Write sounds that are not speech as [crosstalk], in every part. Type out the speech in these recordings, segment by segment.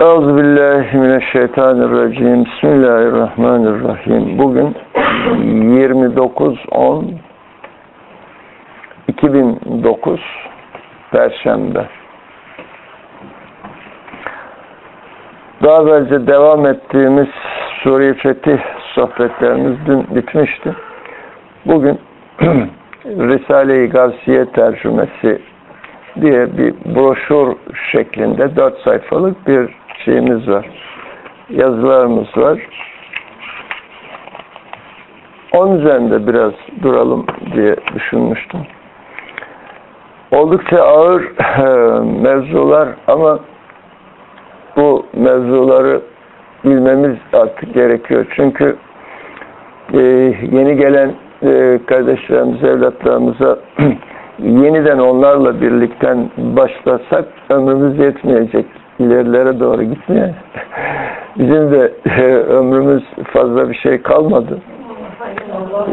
Euzubillahimineşşeytanirracim. Bismillahirrahmanirrahim. Bugün 29 10 2009 Perşembe. Daha evvelce devam ettiğimiz Suriye Fetih sohbetlerimiz dün bitmişti. Bugün [clears throat] Risale-i Gavsiye tercümesi diye bir broşür şeklinde dört sayfalık bir şeyimiz var. Yazılarımız var. Onun üzerinde biraz duralım diye düşünmüştüm. Oldukça ağır mevzular ama bu mevzuları bilmemiz artık gerekiyor. Çünkü e, yeni gelen e, kardeşlerimize, evlatlarımıza [clears throat] yeniden onlarla birlikten başlasak ömrümüz yetmeyecek. İlerilere doğru gitmeye. Bizim de e, ömrümüz fazla bir şey kalmadı.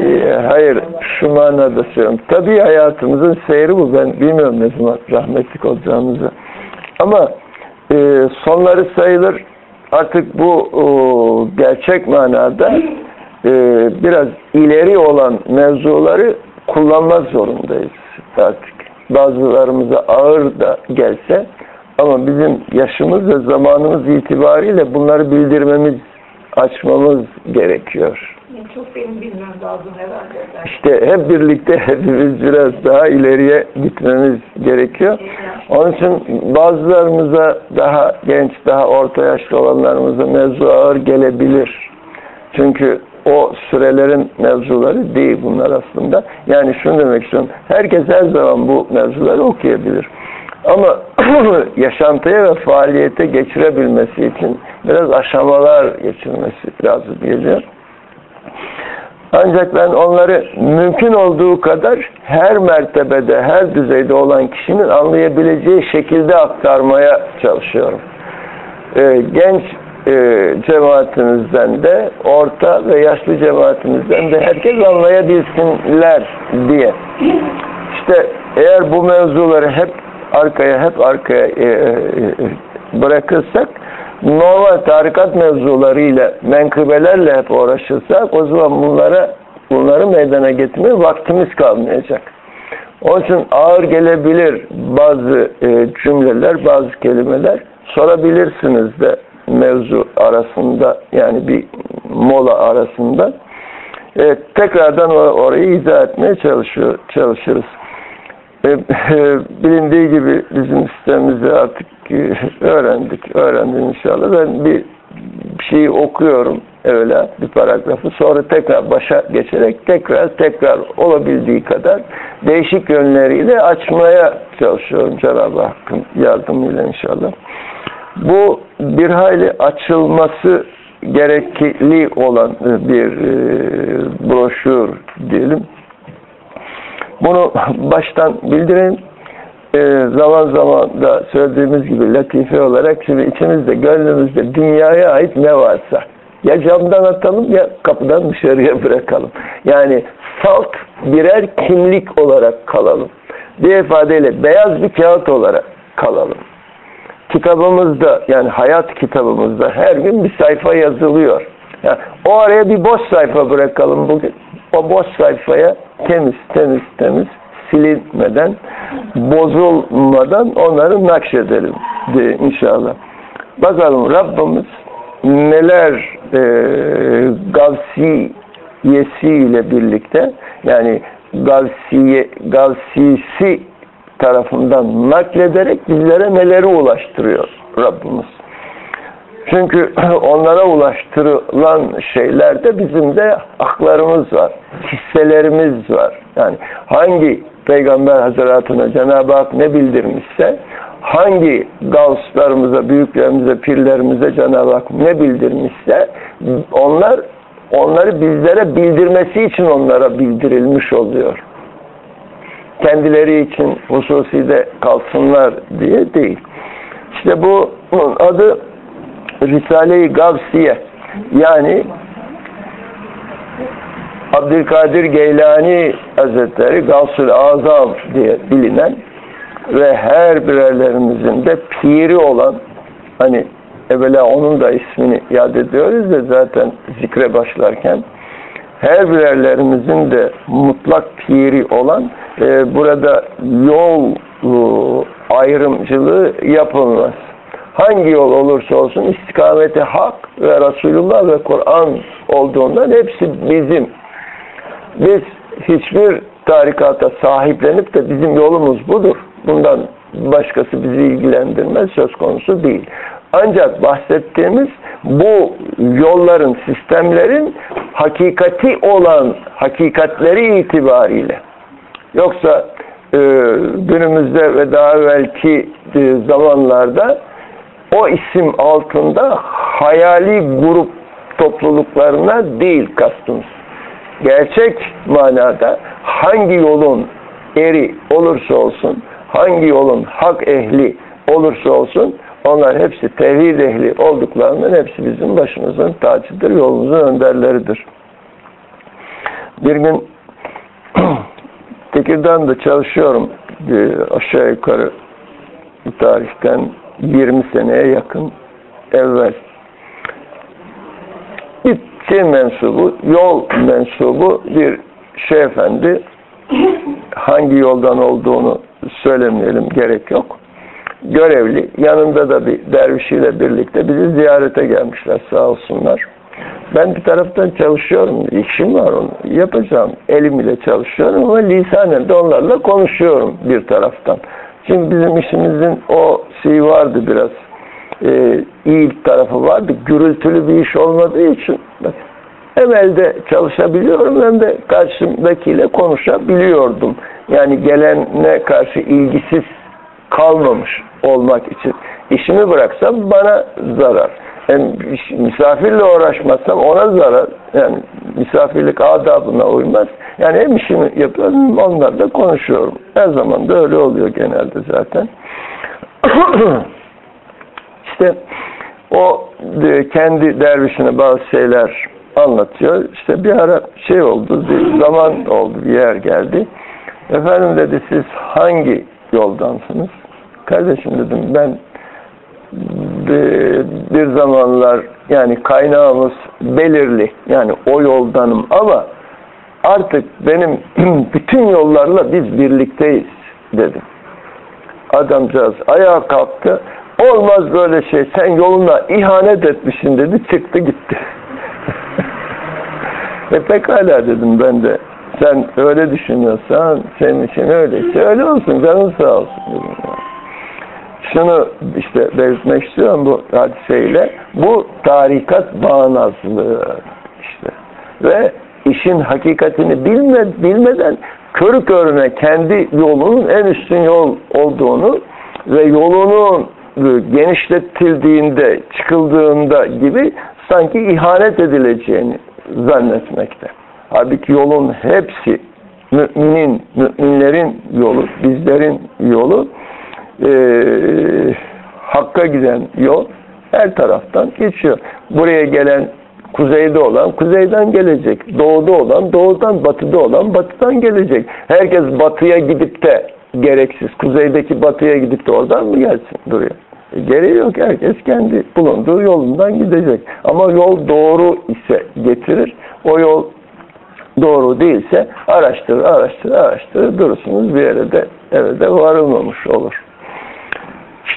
E, hayır, şu manada söylüyorum. Tabii hayatımızın seyri bu. Ben bilmiyorum ne zaman rahmetlik olacağımızı. Ama e, sonları sayılır. Artık bu gerçek manada biraz ileri olan mevzuları kullanmak zorundayız artık. Bazılarımıza ağır da gelse ama bizim yaşımız ve zamanımız itibariyle bunları bildirmemiz, açmamız gerekiyor. Çok benim bilmem lazım herhalde. İşte hep birlikte [laughs] hepimiz biraz daha ileriye gitmemiz gerekiyor. Onun için bazılarımıza daha genç, daha orta yaşlı olanlarımıza mevzu ağır gelebilir. Çünkü o sürelerin mevzuları değil bunlar aslında. Yani şunu demek istiyorum. Herkes her zaman bu mevzuları okuyabilir. Ama [clears throat] yaşantıya ve faaliyete geçirebilmesi için biraz aşamalar geçirmesi lazım geliyor. Ancak ben onları mümkün olduğu kadar her mertebede, her düzeyde olan kişinin anlayabileceği şekilde aktarmaya çalışıyorum. Ee, genç e, cemaatimizden de, orta ve yaşlı cemaatimizden de herkes anlayabilsinler diye. İşte eğer bu mevzuları hep arkaya, hep arkaya e, e, bırakırsak, normal tarikat mevzularıyla, menkıbelerle hep uğraşırsak, o zaman bunlara bunları meydana getirmeye vaktimiz kalmayacak. Onun için ağır gelebilir bazı e, cümleler, bazı kelimeler sorabilirsiniz de mevzu arasında yani bir mola arasında e, tekrardan orayı izah etmeye çalışıyor, çalışırız. E, e, bilindiği gibi bizim sistemimizi artık e, öğrendik, öğrendim inşallah. Ben bir şeyi okuyorum öyle bir paragrafı sonra tekrar başa geçerek tekrar tekrar olabildiği kadar değişik yönleriyle açmaya çalışıyorum Cenab-ı Hakk'ın yardımıyla inşallah. Bu bir hayli açılması gerekli olan bir broşür diyelim. Bunu baştan bildireyim. E, zaman zaman da söylediğimiz gibi latife olarak şimdi içimizde, gönlümüzde dünyaya ait ne varsa ya camdan atalım ya kapıdan dışarıya [laughs] bırakalım. Yani salt birer kimlik olarak kalalım. Bir ifadeyle beyaz bir kağıt olarak kalalım kitabımızda yani hayat kitabımızda her gün bir sayfa yazılıyor. Yani o araya bir boş sayfa bırakalım bugün. O boş sayfaya temiz temiz temiz silinmeden, bozulmadan onları nakşedelim diye inşallah. Bakalım Rabbimiz neler e, gavsiyesi ile birlikte yani gavsiye, gavsisi tarafından naklederek bizlere neleri ulaştırıyor Rabbimiz. Çünkü [clears throat] onlara ulaştırılan şeylerde bizim de aklarımız var, hisselerimiz var. Yani hangi Peygamber Hazretine Cenab-ı Hak ne bildirmişse, hangi gavslarımıza, büyüklerimize, pirlerimize Cenab-ı Hak ne bildirmişse, onlar onları bizlere bildirmesi için onlara bildirilmiş oluyor kendileri için hususi de kalsınlar diye değil. İşte bu adı Risale-i Gavsiye yani Abdülkadir Geylani Hazretleri Gavsul Azam diye bilinen ve her birerlerimizin de piri olan hani evvela onun da ismini yad ediyoruz da zaten zikre başlarken her birerlerimizin de mutlak piri olan e, burada yol e, ayrımcılığı yapılmaz. Hangi yol olursa olsun istikameti hak ve Resulullah ve Kur'an olduğundan hepsi bizim. Biz hiçbir tarikata sahiplenip de bizim yolumuz budur. Bundan başkası bizi ilgilendirmez söz konusu değil. Ancak bahsettiğimiz bu yolların, sistemlerin hakikati olan hakikatleri itibariyle yoksa e, günümüzde ve daha evvelki e, zamanlarda o isim altında hayali grup topluluklarına değil kastımız. Gerçek manada hangi yolun eri olursa olsun, hangi yolun hak ehli olursa olsun onlar hepsi tevhid ehli olduklarının hepsi bizim başımızın tacıdır, yolumuzun önderleridir. Bir gün [clears throat] Tekirdağ'da çalışıyorum. Aşağı yukarı bu tarihten 20 seneye yakın evvel. Bir şey mensubu, yol mensubu bir şey efendi hangi yoldan olduğunu söylemeyelim gerek yok. Görevli. Yanında da bir dervişiyle birlikte bizi ziyarete gelmişler sağ olsunlar. Ben bir taraftan çalışıyorum. İşim var onu. Yapacağım. Elim ile çalışıyorum ama lisanen de onlarla konuşuyorum bir taraftan. Çünkü bizim işimizin o şeyi vardı biraz. E, iyi tarafı vardı. Gürültülü bir iş olmadığı için bak, hem elde çalışabiliyorum hem de karşımdakiyle konuşabiliyordum. Yani gelene karşı ilgisiz kalmamış olmak için işimi bıraksam bana zarar. Yani misafirle uğraşmazsam ona zarar. Yani misafirlik adabına uymaz. Yani hem işimi yapıyorum onlarla konuşuyorum. Her zaman da öyle oluyor genelde zaten. [clears throat] işte o kendi dervişine bazı şeyler anlatıyor. İşte bir ara şey oldu, bir zaman oldu, bir yer geldi. Efendim dedi siz hangi yoldansınız? Kardeşim dedim ben bir zamanlar yani kaynağımız belirli. Yani o yoldanım ama artık benim [clears throat] bütün yollarla biz birlikteyiz dedim. Adamcağız ayağa kalktı. Olmaz böyle şey. Sen yoluna ihanet etmişsin dedi. Çıktı gitti. [laughs] Ve pekala dedim ben de. Sen öyle düşünüyorsan senin için öyleyse öyle olsun. Canın sağ olsun dedim. Şunu işte belirtmek istiyorum bu hadiseyle. Bu tarikat bağnazlığı işte. Ve işin hakikatini bilme, bilmeden körü körüne kendi yolunun en üstün yol olduğunu ve yolunun genişletildiğinde, çıkıldığında gibi sanki ihanet edileceğini zannetmekte. Halbuki yolun hepsi müminin, müminlerin yolu, bizlerin yolu e, Hakk'a giden yol her taraftan geçiyor. Buraya gelen kuzeyde olan kuzeyden gelecek. Doğuda olan doğudan, batıda olan batıdan gelecek. Herkes batıya gidip de gereksiz, kuzeydeki batıya gidip de oradan mı gelsin buraya? E, gereği yok. Herkes kendi bulunduğu yolundan gidecek. Ama yol doğru ise getirir. O yol doğru değilse araştırır, araştırır, araştırır durursunuz bir yere de eve de varılmamış olur.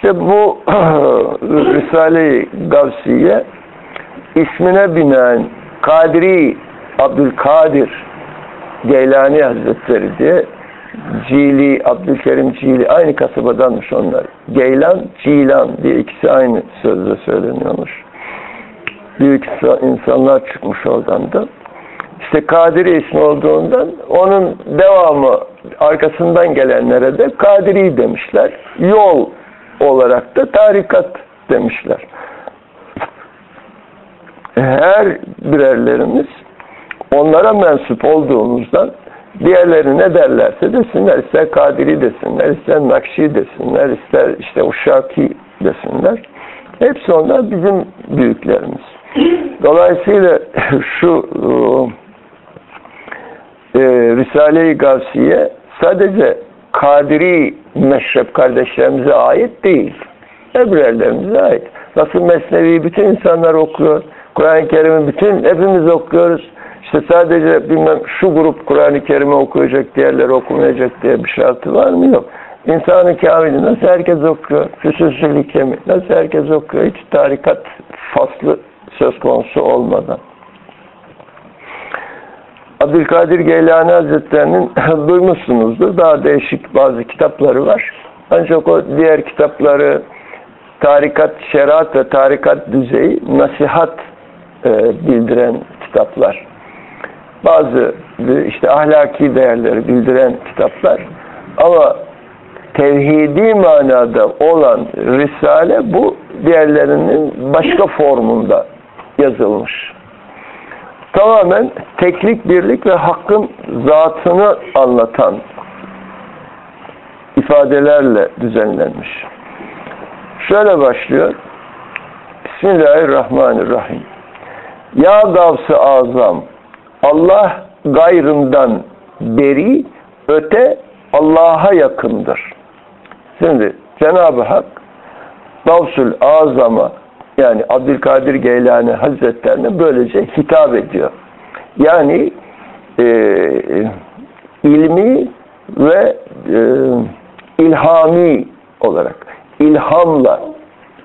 İşte bu [clears throat] Risale-i Gavsiye ismine binaen Kadri Abdülkadir Geylani Hazretleri diye Cili, Abdülkerim Cili aynı kasabadanmış onlar. Geylan, Cilan diye ikisi aynı sözle söyleniyormuş. Büyük insanlar çıkmış oradan da. İşte Kadiri ismi olduğundan onun devamı arkasından gelenlere de Kadiri demişler. Yol olarak da tarikat demişler. Her birerlerimiz onlara mensup olduğumuzdan diğerleri ne derlerse desinler, ister Kadiri desinler, ister Nakşi desinler, ister işte Uşaki desinler. Hepsi onlar bizim büyüklerimiz. Dolayısıyla şu e, Risale-i Gavsiye sadece Kadiri meşrep kardeşlerimize ait değil. Ebrelerimize ait. Nasıl Mesnevi'yi bütün insanlar okuyor. Kur'an-ı Kerim'i bütün hepimiz okuyoruz. İşte sadece bilmem şu grup Kur'an-ı Kerim'i okuyacak, diğerleri okumayacak diye bir şartı var mı? Yok. İnsanı kamili nasıl herkes okuyor? Füsusül kemi nasıl herkes okuyor? Hiç tarikat faslı söz konusu olmadan. Abdülkadir Geylani Hazretleri'nin [clears throat] duymuşsunuzdur. Daha değişik bazı kitapları var. Ancak o diğer kitapları tarikat, şeriat ve tarikat düzeyi nasihat e, bildiren kitaplar. Bazı işte ahlaki değerleri bildiren kitaplar. Ama tevhidi manada olan Risale bu diğerlerinin başka formunda yazılmış. Tamamen teklik, birlik ve hakkın zatını anlatan ifadelerle düzenlenmiş. Şöyle başlıyor. Bismillahirrahmanirrahim. Ya Gavs-ı Azam Allah gayrından beri öte Allah'a yakındır. Şimdi Cenab-ı Hak Gavsul Azam'a yani Abdülkadir Geylani Hazretlerine böylece hitap ediyor. Yani e, ilmi ve e, ilhami olarak ilhamla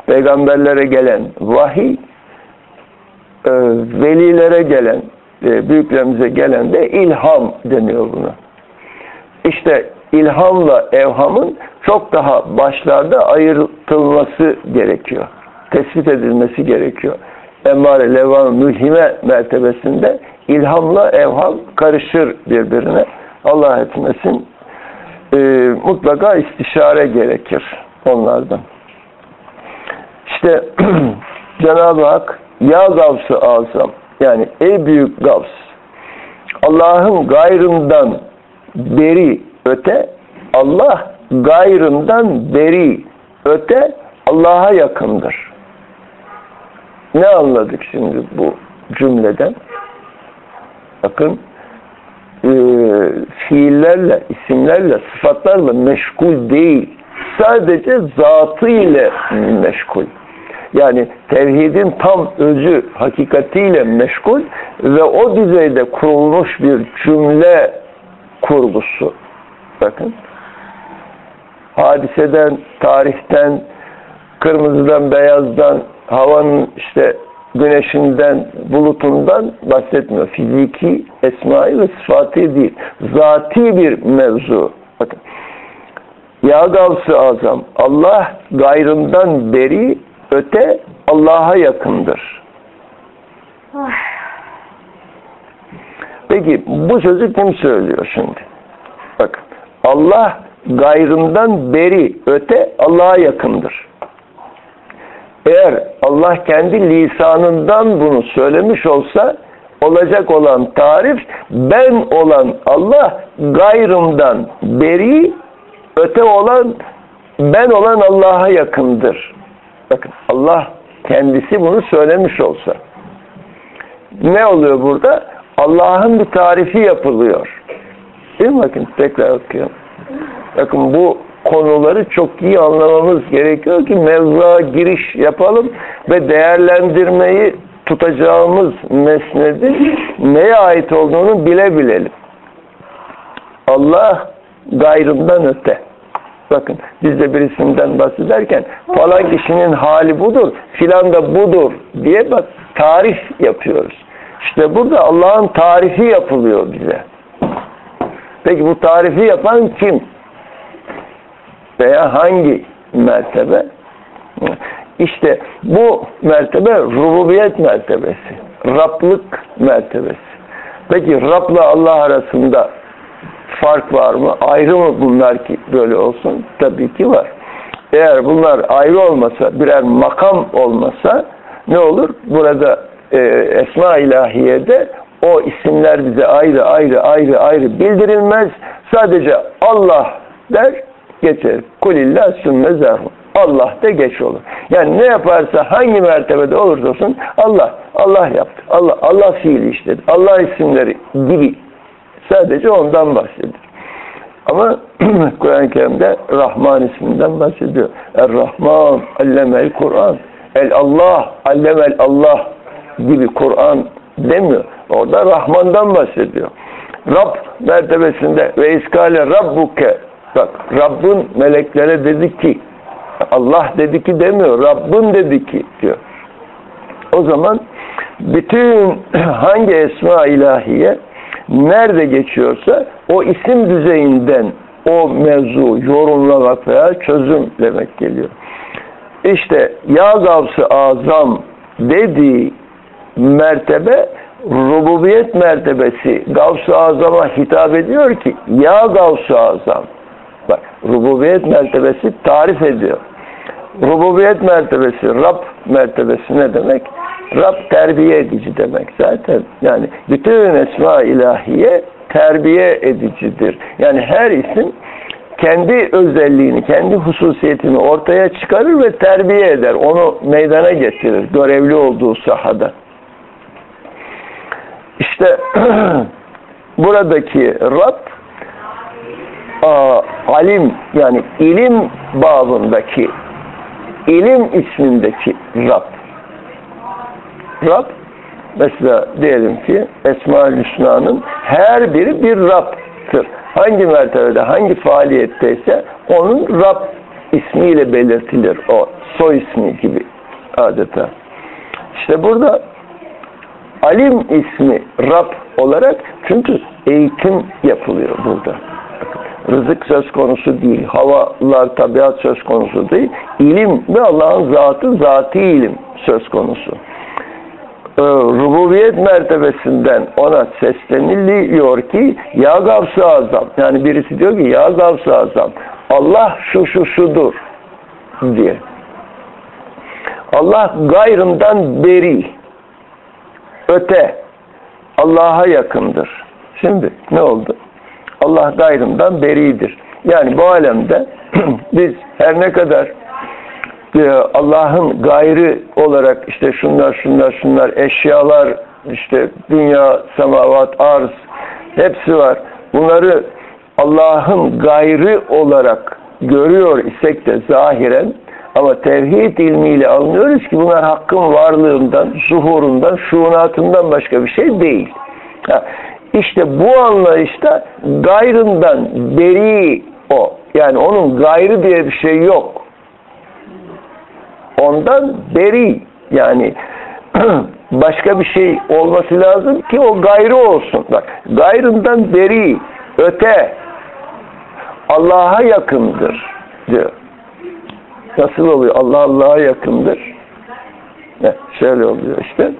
peygamberlere gelen vahiy e, velilere gelen e, büyüklerimize gelen de ilham deniyor buna. İşte ilhamla evhamın çok daha başlarda ayrılması gerekiyor. Tespit edilmesi gerekiyor. Emmare, levan, mülhime mertebesinde ilhamla evham karışır birbirine. Allah etmesin. E, mutlaka istişare gerekir onlardan. İşte [clears throat] Cenab-ı Hak ya Gavs-ı Azam yani ey büyük Gavs Allah'ın gayrından beri öte Allah gayrından beri öte Allah'a yakındır. Ne anladık şimdi bu cümleden? Bakın e, fiillerle, isimlerle, sıfatlarla meşgul değil. Sadece zatı ile meşgul. Yani tevhidin tam özü, hakikatiyle meşgul ve o düzeyde kurulmuş bir cümle kurgusu. Bakın. Hadiseden, tarihten, kırmızıdan, beyazdan, havanın işte güneşinden, bulutundan bahsetmiyor. Fiziki, esmai ve sıfatı değil. Zati bir mevzu. Bakın. Ya gavs azam. Allah gayrından beri öte Allah'a yakındır. Peki bu sözü kim söylüyor şimdi? Bakın. Allah gayrından beri öte Allah'a yakındır. Eğer Allah kendi lisanından bunu söylemiş olsa olacak olan tarif ben olan Allah gayrımdan beri öte olan ben olan Allah'a yakındır. Bakın Allah kendisi bunu söylemiş olsa ne oluyor burada? Allah'ın bir tarifi yapılıyor. Değil mi? Bakın tekrar okuyorum. Bakın bu konuları çok iyi anlamamız gerekiyor ki mevzuğa giriş yapalım ve değerlendirmeyi tutacağımız mesnedin neye ait olduğunu bilebilelim. Allah gayrından öte. Bakın biz de birisinden bahsederken falan kişinin hali budur, filan da budur diye bak tarif yapıyoruz. İşte burada Allah'ın tarifi yapılıyor bize. Peki bu tarifi yapan kim? Veya hangi mertebe? İşte bu mertebe rububiyet mertebesi. Rablık mertebesi. Peki Rab'la Allah arasında fark var mı? Ayrı mı bunlar ki böyle olsun? Tabii ki var. Eğer bunlar ayrı olmasa, birer makam olmasa ne olur? Burada e, Esma ilahiyede o isimler bize ayrı ayrı ayrı ayrı bildirilmez. Sadece Allah der geçer. Kulillah sümme zerhu. Allah da geç olur. Yani ne yaparsa hangi mertebede olursa olsun Allah, Allah yaptı. Allah, Allah fiili işledi. Allah isimleri gibi sadece ondan bahsediyor. Ama [clears throat] Kur'an-ı Kerim'de Rahman isminden bahsediyor. Er-Rahman allemel Kur'an. El Allah, allemel Allah gibi Kur'an demiyor. Orada Rahman'dan bahsediyor. Rab mertebesinde ve iskale Rabbuke bak Rabbin meleklere dedi ki Allah dedi ki demiyor. Rabbin dedi ki diyor. O zaman bütün [clears throat] hangi esma ilahiye nerede geçiyorsa o isim düzeyinden o mevzu yorumlamak veya çözüm demek geliyor. İşte Ya Gavs-ı Azam dediği mertebe rububiyet mertebesi Gavs-ı Azam'a hitap ediyor ki Ya Gavs-ı Azam bak rububiyet mertebesi tarif ediyor. Rububiyet mertebesi, Rab mertebesi ne demek? Rab terbiye edici demek zaten. Yani bütün esma ilahiye terbiye edicidir. Yani her isim kendi özelliğini, kendi hususiyetini ortaya çıkarır ve terbiye eder. Onu meydana getirir görevli olduğu sahada. İşte [clears throat] buradaki Rab alim yani ilim babındaki ilim ismindeki Rab. Rab mesela diyelim ki Esma-ül Hüsna'nın her biri bir Rab'tır. Hangi mertebede, hangi faaliyetteyse onun Rab ismiyle belirtilir. O soy ismi gibi adeta. İşte burada alim ismi Rab olarak çünkü eğitim yapılıyor burada. Rızık söz konusu değil. Havalar, tabiat söz konusu değil. İlim ve Allah'ın zatı, zati ilim söz konusu. Ee, rububiyet mertebesinden ona sesleniliyor ki Ya Gavs-ı Azam yani birisi diyor ki Ya Gavs-ı Azam Allah şu şu şudur diye. Allah gayrından beri öte Allah'a yakındır. Şimdi ne oldu? Allah gayrından beridir. Yani bu alemde [clears throat] biz her ne kadar e, Allah'ın gayrı olarak işte şunlar şunlar şunlar eşyalar işte dünya, semavat, arz hepsi var. Bunları Allah'ın gayrı olarak görüyor isek de zahiren ama tevhid ilmiyle anlıyoruz ki bunlar hakkın varlığından, zuhurundan, şuunatından başka bir şey değil. İşte bu anlayışta gayrından beri o. Yani onun gayrı diye bir şey yok. Ondan beri yani [clears throat] başka bir şey olması lazım ki o gayrı olsun. Bak gayrından beri, öte Allah'a yakındır diyor. Nasıl oluyor? Allah Allah'a yakındır. Ne? Şöyle oluyor işte.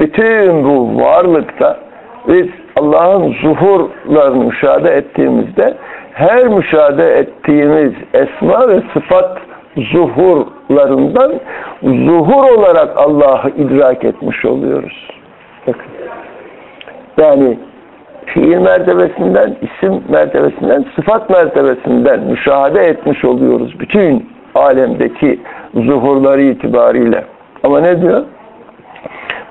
Bütün bu varlıkta biz Allah'ın zuhurlarını müşahede ettiğimizde her müşahede ettiğimiz esma ve sıfat zuhurlarından zuhur olarak Allah'ı idrak etmiş oluyoruz. Bakın. Yani fiil mertebesinden, isim mertebesinden, sıfat mertebesinden müşahede etmiş oluyoruz. Bütün alemdeki zuhurları itibariyle. Ama ne diyor?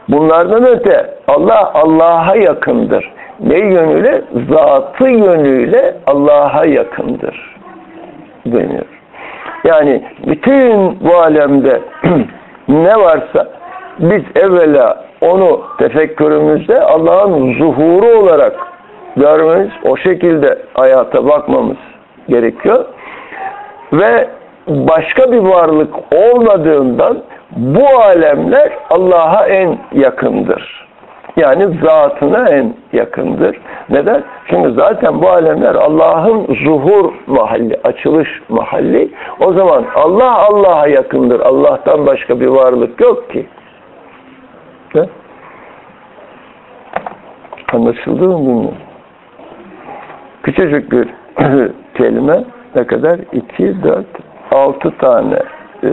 Bunlardan öte Allah Allah'a yakındır. Ne yönüyle? Zatı yönüyle Allah'a yakındır. Deniyor. Yani bütün bu alemde [clears throat] ne varsa biz evvela onu tefekkürümüzde Allah'ın zuhuru olarak görmemiz, o şekilde hayata bakmamız gerekiyor. Ve başka bir varlık olmadığından bu alemler Allah'a en yakındır. Yani zatına en yakındır. Neden? Çünkü zaten bu alemler Allah'ın zuhur mahalli, açılış mahalli. O zaman Allah Allah'a yakındır. Allah'tan başka bir varlık yok ki. Ne? Anlaşıldı mı bilmiyorum. Küçücük bir [clears throat] kelime ne kadar? 2, 4, 6 tane e,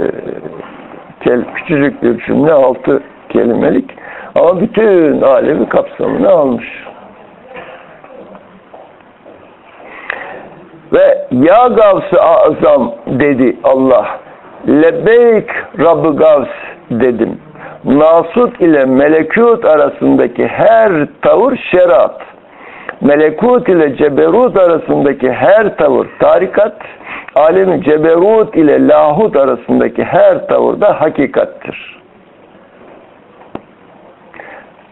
küçücük bir cümle altı kelimelik ama bütün alemi kapsamını almış. Ve ya Gavs-ı Azam dedi Allah. Lebeyk Rabbı Gavs dedim. Nasut ile melekut arasındaki her tavır şerat. Melekut ile ceberut arasındaki her tavır tarikat, alemi ceberut ile lahut arasındaki her tavır da hakikattir.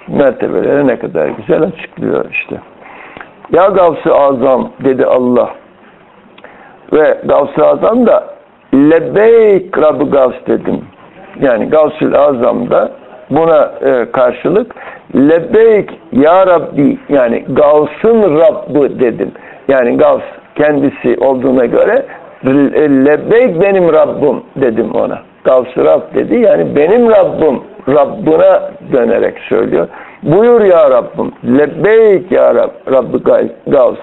Mertebeleri ne kadar güzel açıklıyor işte. Ya Gavs-ı Azam dedi Allah. Ve Gavs-ı Azam da Lebbeyk Rabbi Gavs dedim. Yani Gavs-ı Azam'da buna e, karşılık Lebbeyk Ya Rabbi yani Gavs'ın Rabbi dedim. Yani Gavs kendisi olduğuna göre Lebbeyk benim Rabbim dedim ona. Gavs-ı Rab dedi yani benim Rabbim Rabbına dönerek söylüyor. Buyur ya Rabbim. Lebbeyk ya Rab, Rabbi Gavs.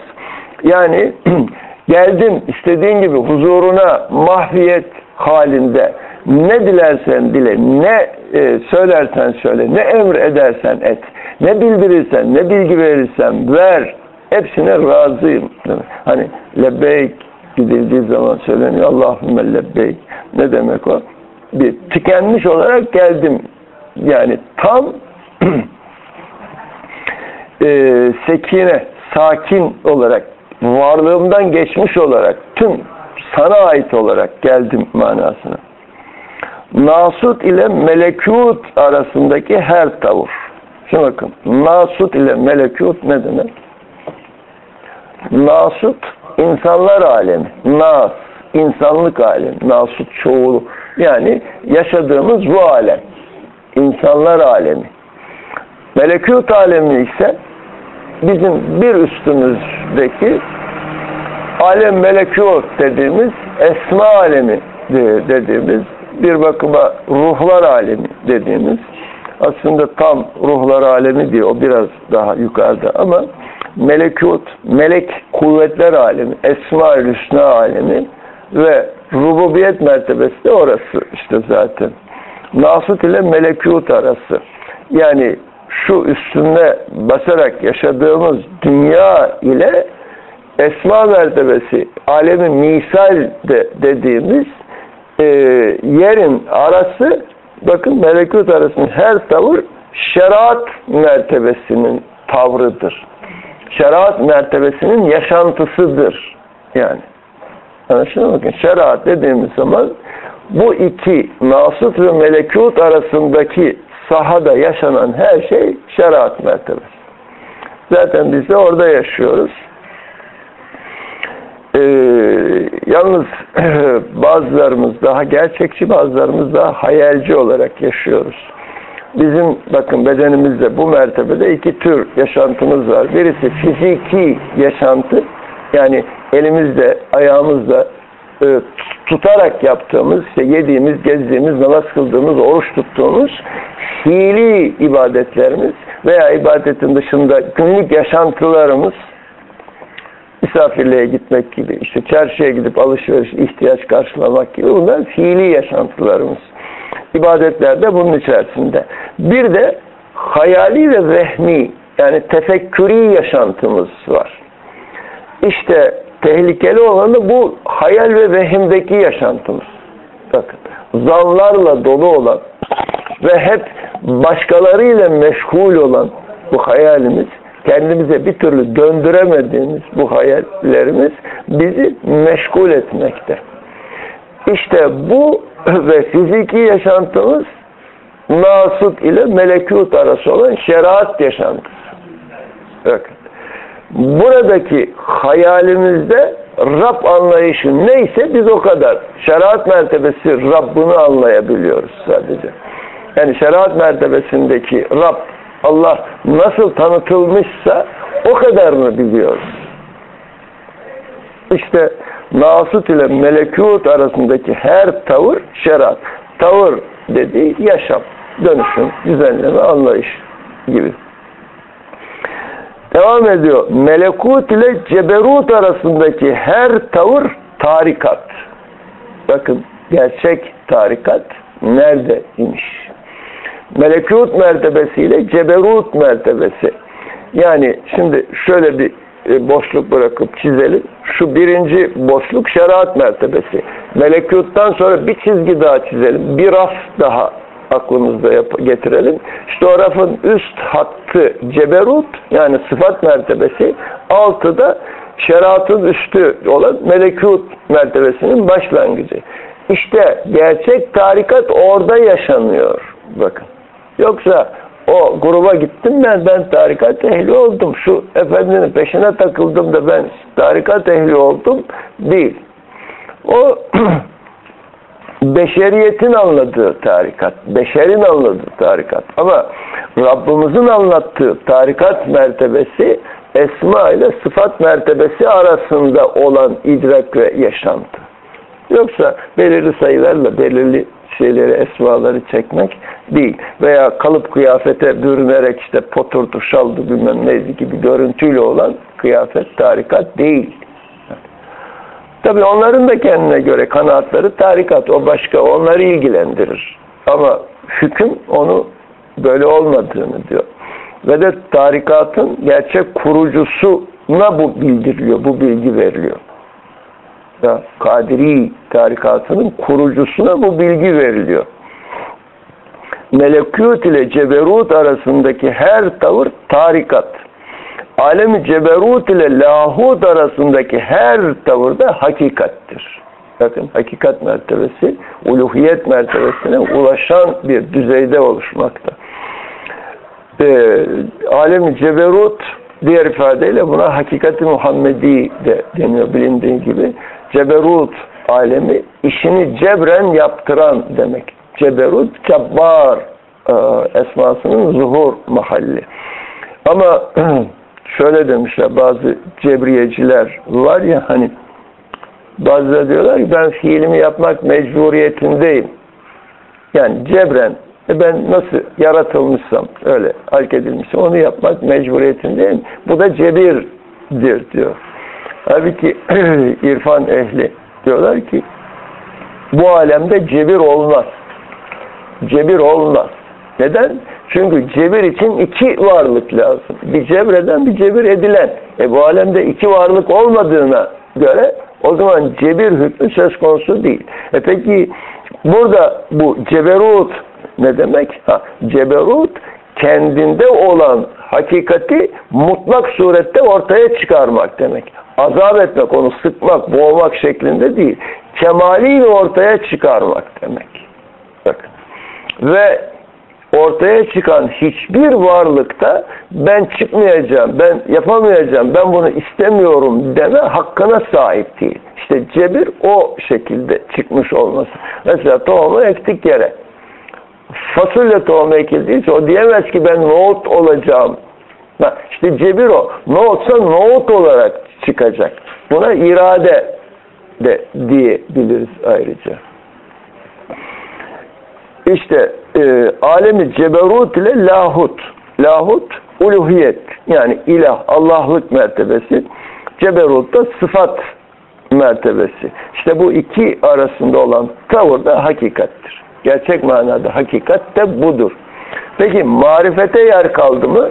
Yani [clears throat] geldim istediğin gibi huzuruna mahviyet halinde ne dilersen dile, ne e, söylersen söyle, ne emir edersen et, ne bildirirsen, ne bilgi verirsen ver, hepsine razıyım. Hani lebbeyk gidildiği zaman söyleniyor. Allahümme lebbeyk. Ne demek o? Bir tükenmiş olarak geldim. Yani tam [clears throat] e, sekine, sakin olarak, varlığımdan geçmiş olarak, tüm sana ait olarak geldim manasına. Nasut ile melekut arasındaki her tavır. Şimdi bakın, nasut ile melekut ne demek? Nasut, insanlar alemi. Nas, insanlık alemi. Nasut çoğulu. Yani yaşadığımız bu alem. İnsanlar alemi. Melekut alemi ise bizim bir üstümüzdeki alem melekut dediğimiz esma alemi dediğimiz bir bakıma ruhlar alemi dediğimiz aslında tam ruhlar alemi diye o biraz daha yukarıda ama melekut, melek kuvvetler alemi, esma hüsna alemi ve rububiyet mertebesi de orası işte zaten. Nasut ile melekut arası. Yani şu üstünde basarak yaşadığımız dünya ile esma mertebesi, alemi misal de dediğimiz e, yerin arası bakın melekut arasının her tavır şeriat mertebesinin tavrıdır. Şeriat mertebesinin yaşantısıdır. Yani. Anlaşıldı mı? Bakın şeriat dediğimiz zaman bu iki nasut ve melekut arasındaki sahada yaşanan her şey şeriat mertebesi. Zaten biz de orada yaşıyoruz. Ee, yalnız [clears throat] bazılarımız daha gerçekçi, bazılarımız daha hayalci olarak yaşıyoruz. Bizim bakın bedenimizde bu mertebede iki tür yaşantımız var. Birisi fiziki yaşantı, yani elimizde, ayağımızda e, tutarak yaptığımız, işte yediğimiz, gezdiğimiz, namaz kıldığımız, oruç tuttuğumuz fiili ibadetlerimiz veya ibadetin dışında günlük yaşantılarımız misafirliğe gitmek gibi, işte çarşıya gidip alışveriş, ihtiyaç karşılamak gibi bunlar fiili yaşantılarımız. İbadetler de bunun içerisinde. Bir de hayali ve vehmi yani tefekkürü yaşantımız var. İşte tehlikeli olan da bu hayal ve vehimdeki yaşantımız. Bakın zanlarla dolu olan ve hep başkalarıyla meşgul olan bu hayalimiz kendimize bir türlü döndüremediğimiz bu hayallerimiz bizi meşgul etmekte. İşte bu ve fiziki yaşantımız nasut ile melekut arası olan şeriat yaşantısı. Bakın. Buradaki hayalimizde Rab anlayışı neyse biz o kadar. Şeriat mertebesi Rabbini anlayabiliyoruz sadece. Yani şeriat mertebesindeki Rab Allah nasıl tanıtılmışsa o kadarını biliyoruz. İşte nasut ile melekut arasındaki her tavır şeriat. Tavır dediği yaşam, dönüşüm, düzenleme, anlayış gibi. Devam ediyor. Melekut ile ceberut arasındaki her tavır tarikat. Bakın gerçek tarikat nerede imiş? Melekut mertebesiyle ceberut mertebesi. Yani şimdi şöyle bir e, boşluk bırakıp çizelim. Şu birinci boşluk şeriat mertebesi. Melekuttan sonra bir çizgi daha çizelim. Bir raf daha aklımızda getirelim. İşte o rafın üst hattı ceberut yani sıfat mertebesi altı da şeriatın üstü olan melekut mertebesinin başlangıcı. İşte gerçek tarikat orada yaşanıyor. Bakın. Yoksa o gruba gittim ben, ben tarikat ehli oldum. Şu efendinin peşine takıldım da ben tarikat ehli oldum. Değil. O [clears throat] beşeriyetin anladığı tarikat, beşerin anladığı tarikat. Ama Rabbimizin anlattığı tarikat mertebesi esma ile sıfat mertebesi arasında olan idrak ve yaşantı. Yoksa belirli sayılarla belirli şeyleri, esmaları çekmek değil. Veya kalıp kıyafete bürünerek işte poturdu, şaldı bilmem neydi gibi görüntüyle olan kıyafet tarikat değil. Tabi onların da kendine göre kanaatları tarikat, o başka, onları ilgilendirir. Ama hüküm onu böyle olmadığını diyor. Ve de tarikatın gerçek kurucusuna bu bildiriliyor, bu bilgi veriliyor. Ya, Kadiri tarikatının kurucusuna bu bilgi veriliyor. Melekut ile ceberut arasındaki her tavır tarikat. Alemi ceberut ile lahut arasındaki her tavır da hakikattir. Bakın hakikat mertebesi, uluhiyet mertebesine ulaşan bir düzeyde oluşmakta. Ee, alemi ceberut diğer ifadeyle buna hakikati Muhammedi de deniyor bilindiği gibi. Ceberut alemi işini cebren yaptıran demek. Ceberut cabbar e, esmasının zuhur mahalli. Ama [clears throat] şöyle demişler bazı cebriyeciler var ya hani bazıları diyorlar ki ben fiilimi yapmak mecburiyetindeyim. Yani cebren e ben nasıl yaratılmışsam öyle halk edilmişsem onu yapmak mecburiyetindeyim. Bu da cebirdir diyor. Halbuki [clears throat] irfan ehli diyorlar ki bu alemde cebir olmaz. Cebir olmaz. Neden? Çünkü cebir için iki varlık lazım. Bir cebreden bir cebir edilen. E bu alemde iki varlık olmadığına göre o zaman cebir hükmü söz konusu değil. E peki burada bu ceberut ne demek? Ha, ceberut kendinde olan hakikati mutlak surette ortaya çıkarmak demek. Azap etmek, onu sıkmak, boğmak şeklinde değil. Kemaliyle ortaya çıkarmak demek. Ve ortaya çıkan hiçbir varlıkta ben çıkmayacağım, ben yapamayacağım, ben bunu istemiyorum deme hakkına sahip değil. İşte cebir o şekilde çıkmış olması. Mesela tohumu ektik yere. Fasulye tohumu ekildiyse o diyemez ki ben nohut olacağım. Ha, işte cebir o. Nohutsa nohut olarak çıkacak. Buna irade de diyebiliriz ayrıca. İşte e, alemi ceberut ile lahut. Lahut uluhiyet yani ilah, Allah'lık mertebesi. Ceberut da sıfat mertebesi. İşte bu iki arasında olan tavır da hakikattir. Gerçek manada hakikat de budur. Peki marifete yer kaldı mı?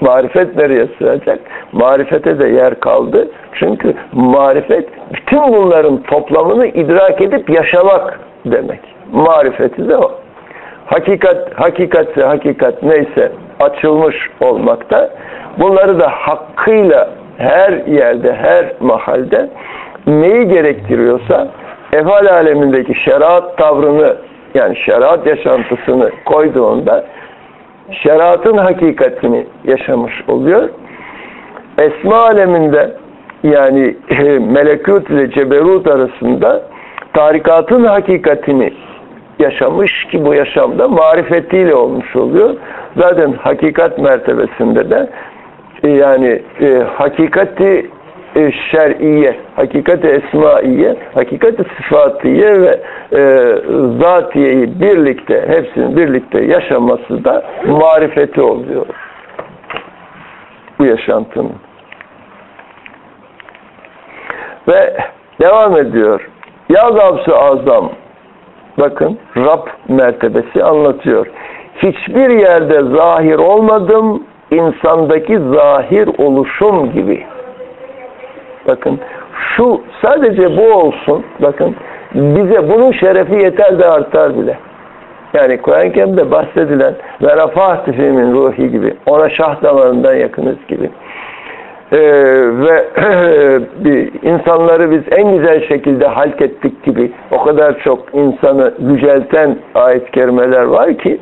Marifet nereye sığacak? Marifete de yer kaldı. Çünkü marifet bütün bunların toplamını idrak edip yaşamak demek. Marifeti de o. Hakikat, hakikatse hakikat neyse açılmış olmakta. Bunları da hakkıyla her yerde, her mahalde neyi gerektiriyorsa efal alemindeki şeriat tavrını yani şeriat yaşantısını koyduğunda şeriatın hakikatini yaşamış oluyor. Esma aleminde yani [laughs] melekut ile ceberut arasında tarikatın hakikatini yaşamış ki bu yaşamda marifetiyle olmuş oluyor. Zaten hakikat mertebesinde de yani e, hakikati e, şer'iye, hakikati esmaiye, hakikati sıfatiye ve e, zatiyeyi birlikte, hepsinin birlikte yaşaması da marifeti oluyor. Bu yaşantının. Ve devam ediyor. Ya Gavs-ı Azam bakın Rab mertebesi anlatıyor. Hiçbir yerde zahir olmadım insandaki zahir oluşum gibi. Bakın şu sadece bu olsun. Bakın bize bunun şerefi yeter de artar bile. Yani Kur'an-ı Kerim'de bahsedilen ve filmin ruhi gibi, ona şah damarından yakınız gibi. Ee, ve [clears throat] insanları biz en güzel şekilde halk ettik gibi o kadar çok insanı yücelten ayet kerimeler var ki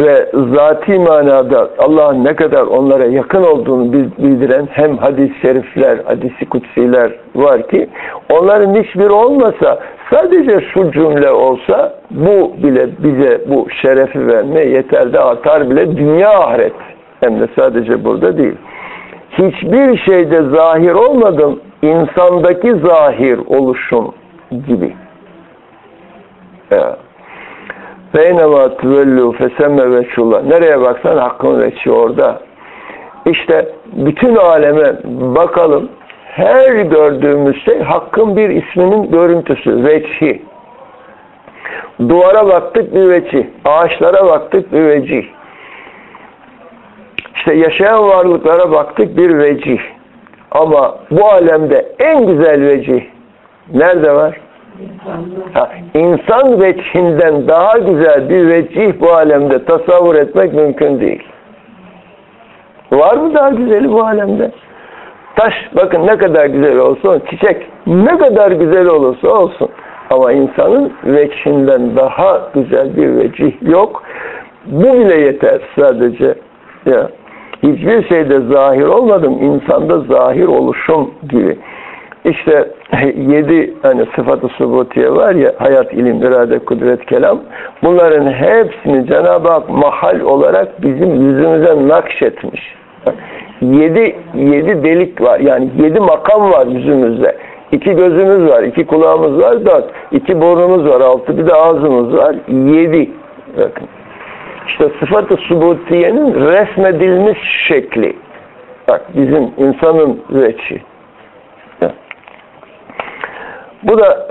ve zati manada Allah'ın ne kadar onlara yakın olduğunu bildiren hem hadis-i şerifler, hadis-i kutsiler var ki onların hiçbir olmasa sadece şu cümle olsa bu bile bize bu şerefi verme yeter de artar bile dünya ahiret. Hem de sadece burada değil. Hiçbir şeyde zahir olmadım insandaki zahir oluşum gibi. Beynema tüvellü fesemme veçullah. Nereye baksan hakkın veçi orada. İşte bütün aleme bakalım. Her gördüğümüz şey hakkın bir isminin görüntüsü. Veçhi. Duvara baktık bir veçi. Ağaçlara baktık bir vecih. İşte yaşayan varlıklara baktık bir vecih. Ama bu alemde en güzel vecih nerede var? Ha, insan veçhinden daha güzel bir vecih bu alemde tasavvur etmek mümkün değil. Var mı daha güzeli bu alemde? Taş bakın ne kadar güzel olsun, çiçek ne kadar güzel olursa olsun. Ama insanın veçhinden daha güzel bir vecih yok. Bu bile yeter sadece. Ya. Hiçbir şeyde zahir olmadım, insanda zahir oluşum gibi. İşte [laughs] yedi hani sıfatı subutiye var ya hayat, ilim, irade, kudret, kelam bunların hepsini Cenab-ı Hak mahal olarak bizim yüzümüze nakşetmiş. Yedi, yedi delik var yani yedi makam var yüzümüzde. İki gözümüz var, iki kulağımız var, dört. iki burnumuz var, altı bir de ağzımız var, yedi. Bakın. İşte sıfatı subutiyenin resmedilmiş şekli. Bak bizim insanın veçi. Bu da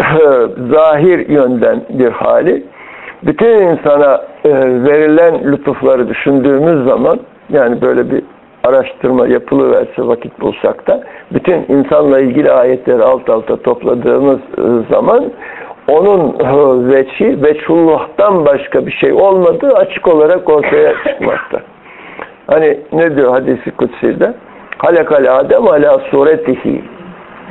zahir yönden bir hali. Bütün insana e, verilen lütufları düşündüğümüz zaman yani böyle bir araştırma yapılıverse vakit bulsak da bütün insanla ilgili ayetleri alt alta topladığımız e, zaman onun e, veçi veçullah'tan başka bir şey olmadığı açık olarak ortaya çıkmakta. [laughs] Hani ne diyor hadisi kutsi'de? Halekal Adem ala suretihi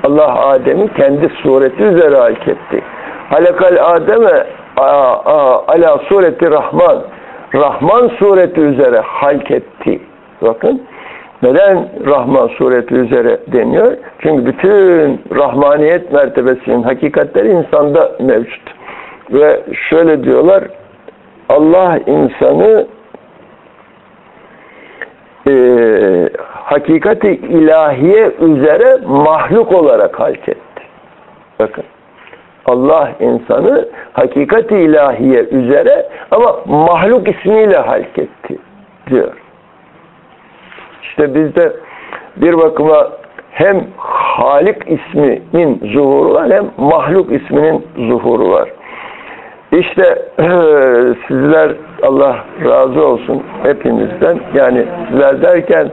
Allah Adem'i kendi sureti üzere halk etti. Halekal Adem'e ala sureti Rahman Rahman sureti üzere halk etti. Bakın neden Rahman sureti üzere deniyor? Çünkü bütün Rahmaniyet mertebesinin hakikatleri insanda mevcut. Ve şöyle diyorlar Allah insanı e, hakikati ilahiye üzere mahluk olarak halk etti. Bakın. Allah insanı hakikati ilahiye üzere ama mahluk ismiyle halk etti diyor. İşte bizde bir bakıma hem Halik isminin zuhuru var hem mahluk isminin zuhuru var. İşte [clears throat] sizler Allah razı olsun hepinizden yani sizler derken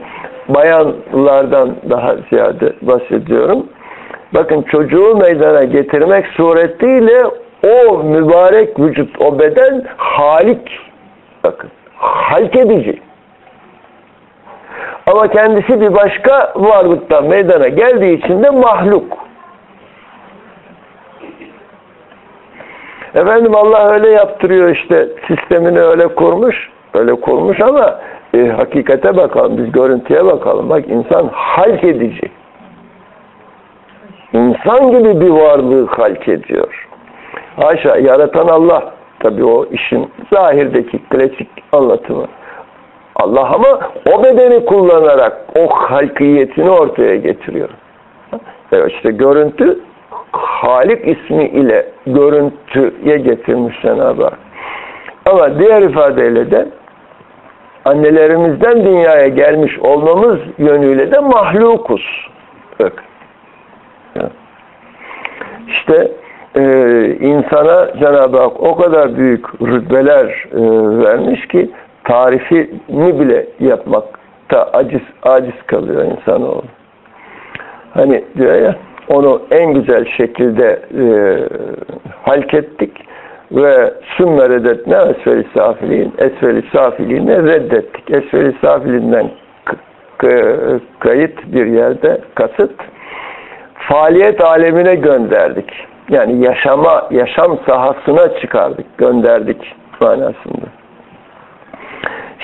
bayanlardan daha ziyade bahsediyorum. Bakın çocuğu meydana getirmek suretiyle o mübarek vücut, o beden halik. Bakın, halk edici. Ama kendisi bir başka varlıktan meydana geldiği için de mahluk. Efendim Allah öyle yaptırıyor işte sistemini öyle kurmuş. Öyle kurmuş ama e, hakikate bakalım, biz görüntüye bakalım. Bak insan halk edici. İnsan gibi bir varlığı halk ediyor. Haşa, yaratan Allah. Tabii o işin zahirdeki klasik anlatımı. Allah ama o bedeni kullanarak o halkiyetini ortaya getiriyor. Evet işte görüntü Halik ismi ile görüntüye getirmiş Cenab-ı Hak. Ama diğer ifadeyle de annelerimizden dünyaya gelmiş olmamız yönüyle de mahlukuz. Bak. İşte e, insana Cenab-ı Hak o kadar büyük rütbeler e, vermiş ki tarifini bile yapmakta aciz, aciz kalıyor insanoğlu. Hani diyor ya onu en güzel şekilde e, halk ettik ve sümme reddetne esfeli safilin esfeli safiline reddettik. Esfeli safilinden kayıt bir yerde kasıt faaliyet alemine gönderdik. Yani yaşama, yaşam sahasına çıkardık, gönderdik manasında.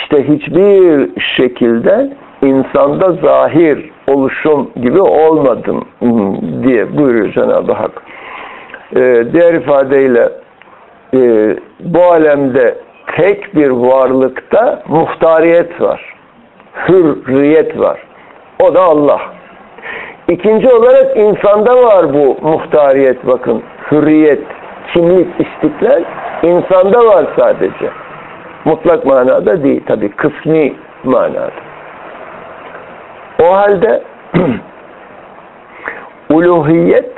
İşte hiçbir şekilde insanda zahir oluşum gibi olmadım diye buyuruyor Cenab-ı Hak. Ee, diğer ifadeyle e, bu alemde tek bir varlıkta muhtariyet var. Hürriyet var. O da Allah. İkinci olarak insanda var bu muhtariyet bakın. Hürriyet, kimlik, istiklal insanda var sadece. Mutlak manada değil tabi kısmi manada. O halde [clears throat] uluhiyet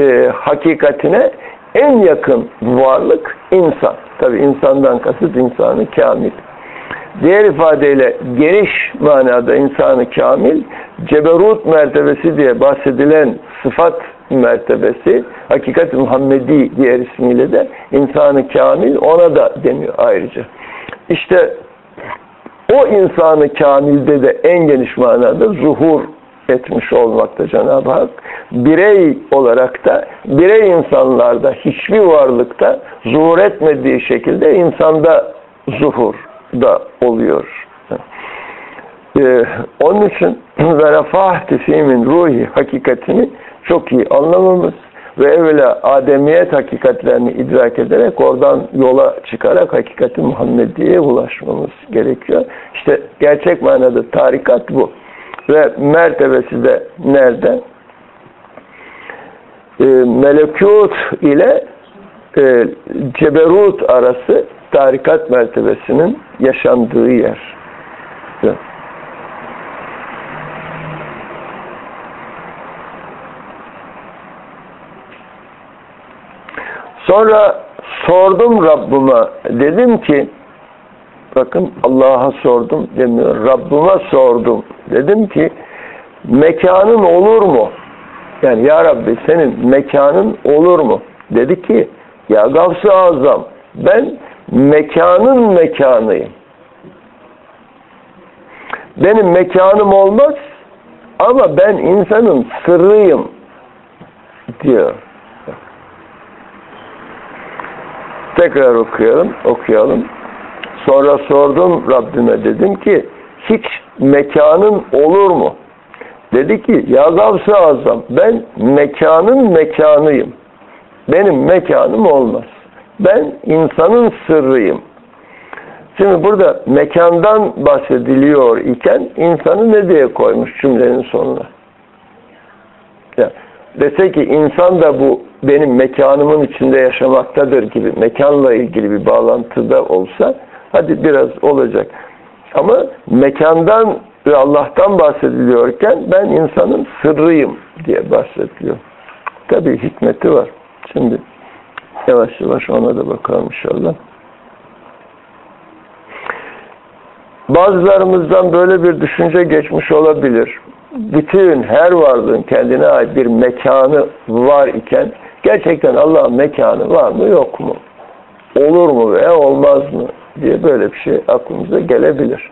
e, hakikatine en yakın varlık insan. Tabi insandan kasıt insanı kamil. Diğer ifadeyle geniş manada insanı kamil, ceberut mertebesi diye bahsedilen sıfat mertebesi, hakikat Muhammedi diğer ismiyle de insanı kamil ona da deniyor ayrıca. İşte o insanı kamilde de en geniş manada zuhur etmiş olmakta Cenab-ı Hak. Birey olarak da, birey insanlarda hiçbir varlıkta zuhur etmediği şekilde insanda zuhur da oluyor. Ee, onun için [clears throat] ve refahti ruhi hakikatini çok iyi anlamamız ve evvela ademiyet hakikatlerini idrak ederek oradan yola çıkarak hakikati Muhammediye'ye ulaşmamız gerekiyor. İşte gerçek manada tarikat bu. Ve mertebesi de nerede? E, melekut ile e, ceberut arası tarikat mertebesinin yaşandığı yer. Evet. Sonra sordum Rabbime. Dedim ki bakın Allah'a sordum demiyor. Rabbime sordum. Dedim ki mekanın olur mu? Yani ya Rabbi senin mekanın olur mu? Dedi ki ya Gavs-ı Azam ben mekanın mekanıyım. Benim mekanım olmaz ama ben insanın sırrıyım diyor. Tekrar okuyalım, okuyalım. Sonra sordum Rabbime dedim ki hiç mekanın olur mu? Dedi ki ya Azam ben mekanın mekanıyım. Benim mekanım olmaz. Ben insanın sırrıyım. Şimdi burada mekandan bahsediliyor iken insanı ne diye koymuş cümlenin sonuna? Ya, dese ki insan da bu benim mekanımın içinde yaşamaktadır gibi mekanla ilgili bir bağlantıda olsa hadi biraz olacak. Ama mekandan ve Allah'tan bahsediliyorken ben insanın sırrıyım diye bahsediliyor. Tabi hikmeti var. Şimdi yavaş yavaş ona da bakalım inşallah. Bazılarımızdan böyle bir düşünce geçmiş olabilir. Bütün her varlığın kendine ait bir mekanı var iken gerçekten Allah'ın mekanı var mı yok mu? Olur mu veya olmaz mı? diye böyle bir şey aklımıza gelebilir.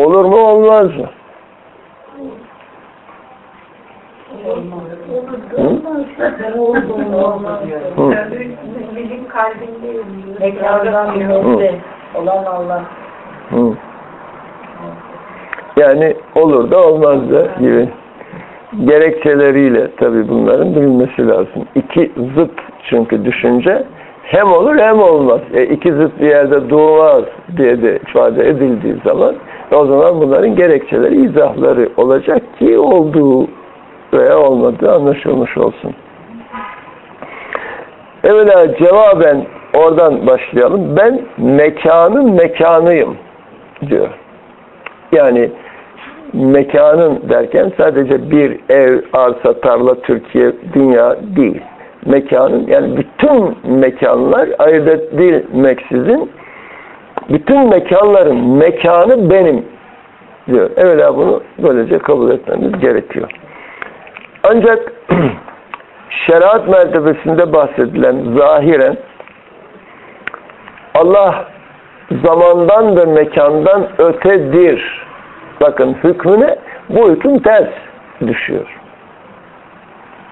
Olur mu olmaz mı? Mekandan münezzeh olan Allah. Hı. Yani olur da olmaz da gibi gerekçeleriyle tabi bunların bilinmesi lazım. İki zıt çünkü düşünce hem olur hem olmaz. E, iki zıt bir yerde doğmaz diye de ifade edildiği zaman o zaman bunların gerekçeleri, izahları olacak ki olduğu veya olmadığı anlaşılmış olsun. Evvela cevaben oradan başlayalım. Ben mekanın mekanıyım diyor. Yani mekanın derken sadece bir ev, arsa, tarla, Türkiye, dünya değil. Mekanın yani bütün mekanlar ayırt edilmeksizin bütün mekanların mekanı benim diyor. Evvela bunu böylece kabul etmemiz gerekiyor. Ancak [clears throat] şeriat mertebesinde bahsedilen zahiren Allah zamandan ve mekandan ötedir. Bakın hükmüne bu hüküm ters düşüyor.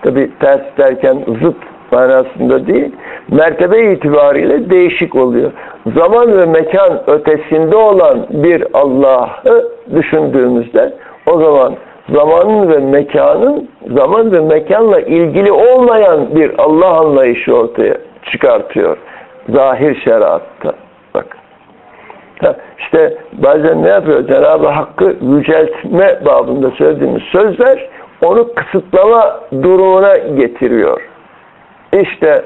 Tabi ters derken zıt manasında değil, mertebe itibariyle değişik oluyor. Zaman ve mekan ötesinde olan bir Allah'ı düşündüğümüzde o zaman zamanın ve mekanın zaman ve mekanla ilgili olmayan bir Allah anlayışı ortaya çıkartıyor. Zahir şeriatta. İşte bazen ne yapıyor? Cenab-ı Hakk'ı yüceltme babında söylediğimiz sözler onu kısıtlama durumuna getiriyor. İşte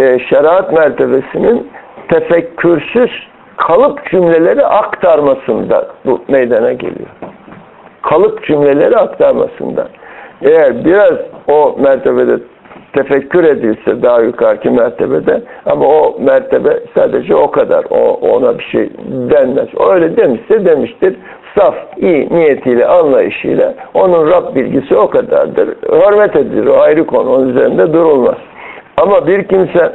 e, şeriat mertebesinin tefekkürsüz kalıp cümleleri aktarmasında bu meydana geliyor. Kalıp cümleleri aktarmasında. Eğer biraz o mertebede tefekkür edilse daha yukarıki mertebede ama o mertebe sadece o kadar. O, ona bir şey denmez. Öyle demişse demiştir. Saf, iyi niyetiyle, anlayışıyla onun Rab bilgisi o kadardır. Hürmet edilir. O ayrı konu. Onun üzerinde durulmaz. Ama bir kimse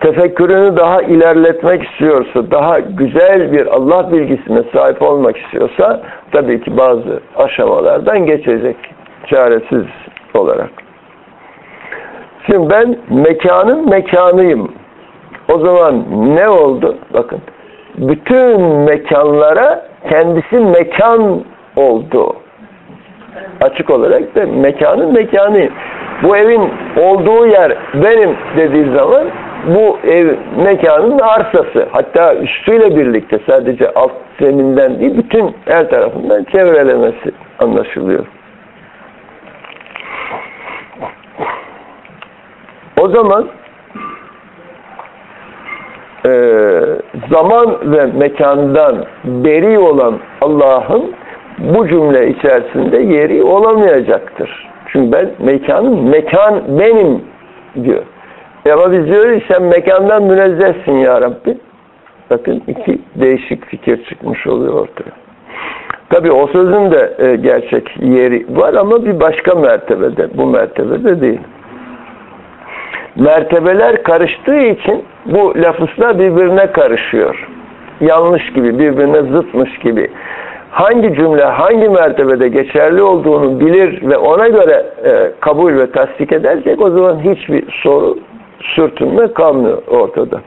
tefekkürünü daha ilerletmek istiyorsa, daha güzel bir Allah bilgisine sahip olmak istiyorsa tabii ki bazı aşamalardan geçecek çaresiz olarak. Şimdi ben mekanın mekanıyım. O zaman ne oldu? Bakın. Bütün mekanlara kendisi mekan oldu. Açık olarak da mekanın mekanıyım. Bu evin olduğu yer benim dediği zaman bu ev mekanın arsası. Hatta üstüyle birlikte sadece alt zeminden değil bütün her tarafından çevrelemesi anlaşılıyor. O zaman e, zaman ve mekandan beri olan Allah'ın bu cümle içerisinde yeri olamayacaktır. Çünkü ben mekanın, mekan benim diyor. E ama biz diyoruz sen mekandan münezzehsin ya Rabbi. Bakın iki değişik fikir çıkmış oluyor ortaya. Tabi o sözün de e, gerçek yeri var ama bir başka mertebede. Bu mertebede değil mertebeler karıştığı için bu lafızlar birbirine karışıyor. Yanlış gibi, birbirine zıtmış gibi. Hangi cümle hangi mertebede geçerli olduğunu bilir ve ona göre e, kabul ve tasdik edersek o zaman hiçbir soru sürtünme kalmıyor ortada.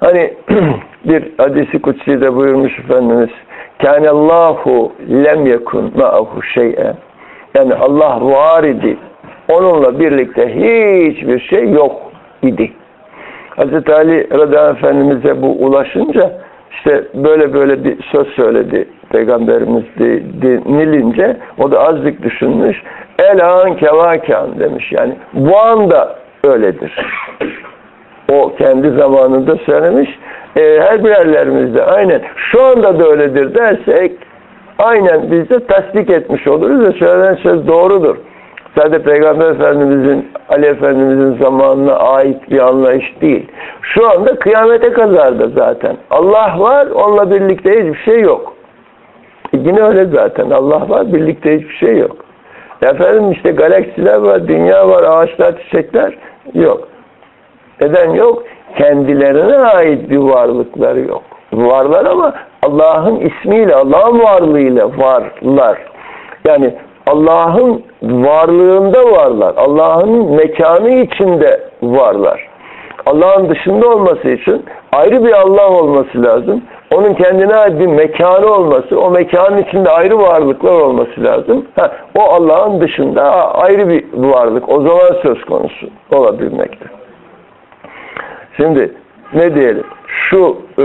Hani [clears throat] bir hadisi kutsi de buyurmuş Efendimiz Kânellâhu lem yekun ma'ahu şey'e yani Allah var idi onunla birlikte hiçbir şey yok idi. Hz. Ali radıyallahu Efendimiz'e bu ulaşınca işte böyle böyle bir söz söyledi Peygamberimiz denilince o da azlık düşünmüş. El an kevakan demiş. Yani bu anda öyledir. O kendi zamanında söylemiş. E, her birerlerimizde aynen şu anda da öyledir dersek aynen biz de tasdik etmiş oluruz ve söylenen söz doğrudur. Sadece Peygamber Efendimizin, Ali Efendimizin zamanına ait bir anlayış değil. Şu anda kıyamete kadar da zaten. Allah var, onunla birlikte hiçbir şey yok. E yine öyle zaten. Allah var, birlikte hiçbir şey yok. Efendim işte galaksiler var, dünya var, ağaçlar, çiçekler yok. Neden yok? Kendilerine ait bir varlıkları yok. Varlar ama Allah'ın ismiyle, Allah'ın varlığıyla varlar. Yani Allah'ın varlığında varlar. Allah'ın mekanı içinde varlar. Allah'ın dışında olması için ayrı bir Allah olması lazım. Onun kendine ait bir mekanı olması, o mekanın içinde ayrı varlıklar olması lazım. Ha, o Allah'ın dışında ayrı bir varlık. O zaman söz konusu olabilmekte. Şimdi ne diyelim? Şu e,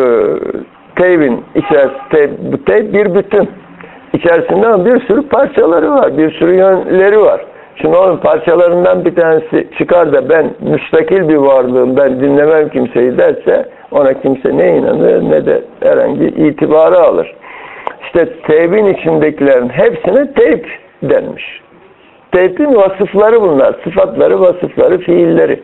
teybin içerisinde bu teyb bir bütün. İçerisinde bir sürü parçaları var, bir sürü yönleri var. Şimdi onun parçalarından bir tanesi çıkar da ben müstakil bir varlığım, ben dinlemem kimseyi derse ona kimse ne inanır ne de herhangi itibarı alır. İşte teybin içindekilerin hepsine teyp denmiş. Teybin vasıfları bunlar. Sıfatları, vasıfları, fiilleri.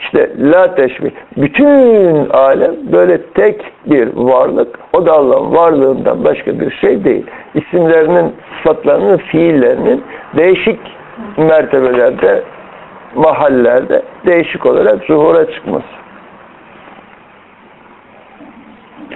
İşte la teşbih. Bütün alem böyle tek bir varlık. O da Allah'ın varlığından başka bir şey değil. İsimlerinin, sıfatlarının, fiillerinin değişik mertebelerde, mahallerde değişik olarak zuhura çıkması.